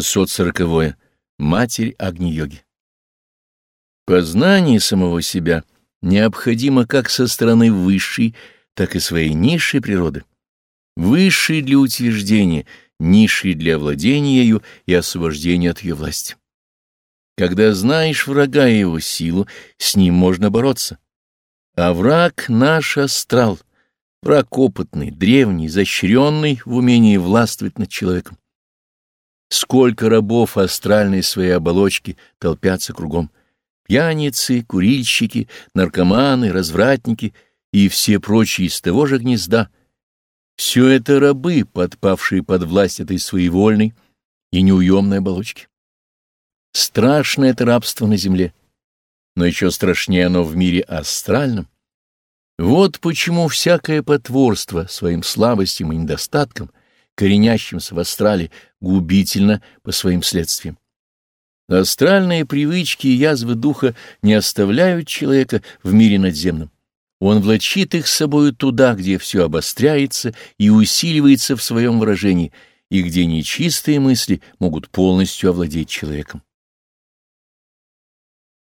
640. -е. Матерь Агни-йоги. Познание самого себя необходимо как со стороны высшей, так и своей низшей природы. Высшей для утверждения, низшей для владения ею и освобождения от ее власти. Когда знаешь врага и его силу, с ним можно бороться. А враг — наш астрал, враг опытный, древний, изощренный в умении властвовать над человеком. Сколько рабов астральной своей оболочки толпятся кругом. Пьяницы, курильщики, наркоманы, развратники и все прочие из того же гнезда. Все это рабы, подпавшие под власть этой своевольной и неуемной оболочки. Страшно это рабство на земле, но еще страшнее оно в мире астральном. Вот почему всякое потворство своим слабостям и недостаткам — коренящимся в астрале, губительно по своим следствиям. Астральные привычки и язвы духа не оставляют человека в мире надземном. Он влачит их с собою туда, где все обостряется и усиливается в своем выражении, и где нечистые мысли могут полностью овладеть человеком.